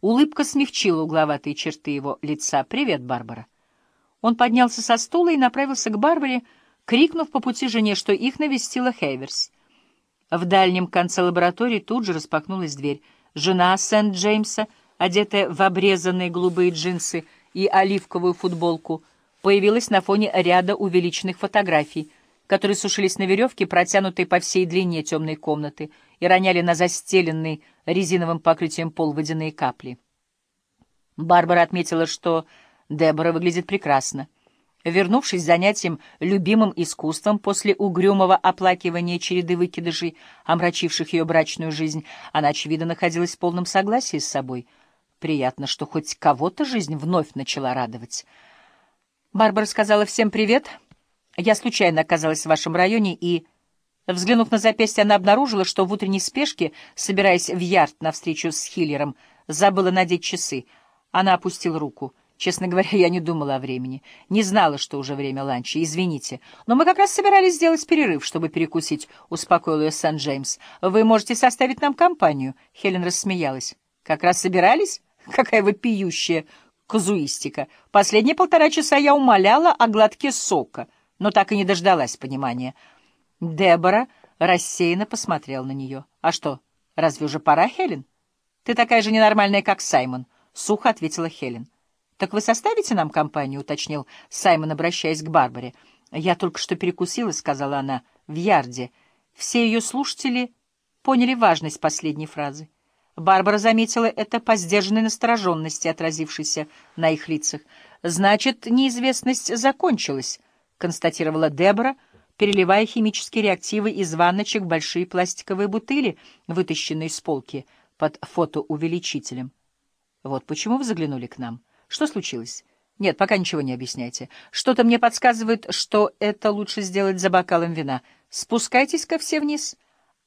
Улыбка смягчила угловатые черты его лица. «Привет, Барбара». Он поднялся со стула и направился к Барбаре, крикнув по пути жене, что их навестила Хейверс. В дальнем конце лаборатории тут же распахнулась дверь. Жена Сент-Джеймса, одетая в обрезанные голубые джинсы и оливковую футболку, появилась на фоне ряда увеличенных фотографий, которые сушились на веревке, протянутой по всей длине темной комнаты, и роняли на застеленный резиновым покрытием пол водяные капли. Барбара отметила, что Дебора выглядит прекрасно. Вернувшись занятием любимым искусством после угрюмого оплакивания череды выкидышей, омрачивших ее брачную жизнь, она, очевидно, находилась в полном согласии с собой. Приятно, что хоть кого-то жизнь вновь начала радовать. Барбара сказала всем привет. Я случайно оказалась в вашем районе и... Взглянув на запястье, она обнаружила, что в утренней спешке, собираясь в ярд навстречу с Хиллером, забыла надеть часы. Она опустила руку. Честно говоря, я не думала о времени. Не знала, что уже время ланча. Извините. Но мы как раз собирались сделать перерыв, чтобы перекусить, — успокоил ее Сан-Джеймс. Вы можете составить нам компанию. Хелен рассмеялась. Как раз собирались? Какая вы пьющая казуистика. Последние полтора часа я умоляла о глотке сока, но так и не дождалась понимания. Дебора рассеянно посмотрел на нее. «А что, разве уже пора, Хелен?» «Ты такая же ненормальная, как Саймон», — сухо ответила Хелен. «Так вы составите нам компанию?» — уточнил Саймон, обращаясь к Барбаре. «Я только что перекусила», — сказала она, — «в ярде». Все ее слушатели поняли важность последней фразы. Барбара заметила это по сдержанной настороженности, отразившейся на их лицах. «Значит, неизвестность закончилась», — констатировала Дебора, переливая химические реактивы из ванночек в большие пластиковые бутыли, вытащенные из полки под фотоувеличителем. «Вот почему вы заглянули к нам?» Что случилось? Нет, пока ничего не объясняйте. Что-то мне подсказывает, что это лучше сделать за бокалом вина. Спускайтесь-ка все вниз,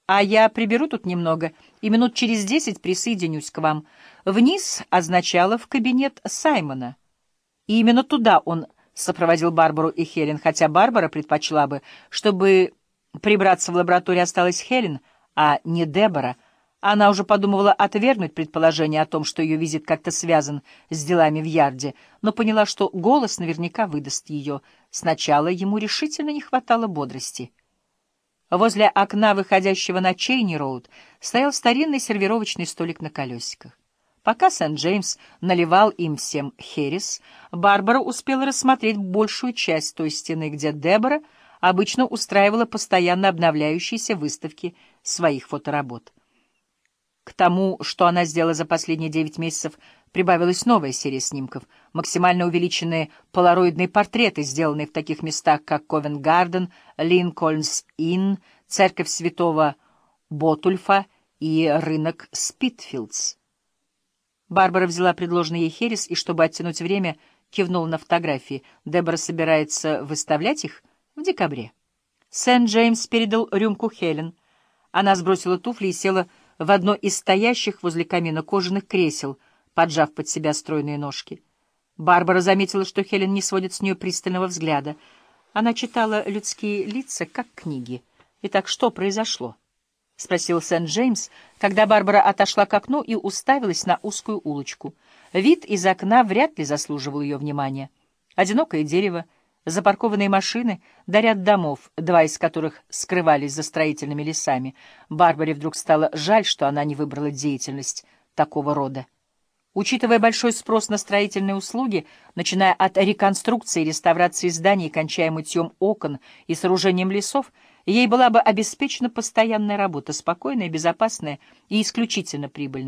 а я приберу тут немного, и минут через десять присоединюсь к вам. Вниз означало в кабинет Саймона. И именно туда он сопроводил Барбару и Хелен, хотя Барбара предпочла бы, чтобы прибраться в лаборатории осталась Хелен, а не Дебора — она уже подумывала отвергнуть предположение о том, что ее визит как-то связан с делами в Ярде, но поняла, что голос наверняка выдаст ее. Сначала ему решительно не хватало бодрости. Возле окна, выходящего на Чейни-роуд, стоял старинный сервировочный столик на колесиках. Пока Сент-Джеймс наливал им всем херес, Барбара успела рассмотреть большую часть той стены, где Дебора обычно устраивала постоянно обновляющиеся выставки своих фоторабот. К тому, что она сделала за последние девять месяцев, прибавилась новая серия снимков, максимально увеличенные полароидные портреты, сделанные в таких местах, как Ковент-Гарден, Линкольнс-Инн, церковь святого Ботульфа и рынок Спитфилдс. Барбара взяла предложенный ей херес и, чтобы оттянуть время, кивнула на фотографии. Дебора собирается выставлять их в декабре. Сент-Джеймс передал рюмку Хелен. Она сбросила туфли и села в одно из стоящих возле камина кожаных кресел, поджав под себя стройные ножки. Барбара заметила, что Хелен не сводит с нее пристального взгляда. Она читала людские лица, как книги. «Итак, что произошло?» — спросил Сент-Джеймс, когда Барбара отошла к окну и уставилась на узкую улочку. Вид из окна вряд ли заслуживал ее внимания. Одинокое дерево — Запаркованные машины до ряд домов, два из которых скрывались за строительными лесами. Барбаре вдруг стало жаль, что она не выбрала деятельность такого рода. Учитывая большой спрос на строительные услуги, начиная от реконструкции и реставрации зданий, кончая мытьем окон и сооружением лесов, ей была бы обеспечена постоянная работа, спокойная, безопасная и исключительно прибыльная.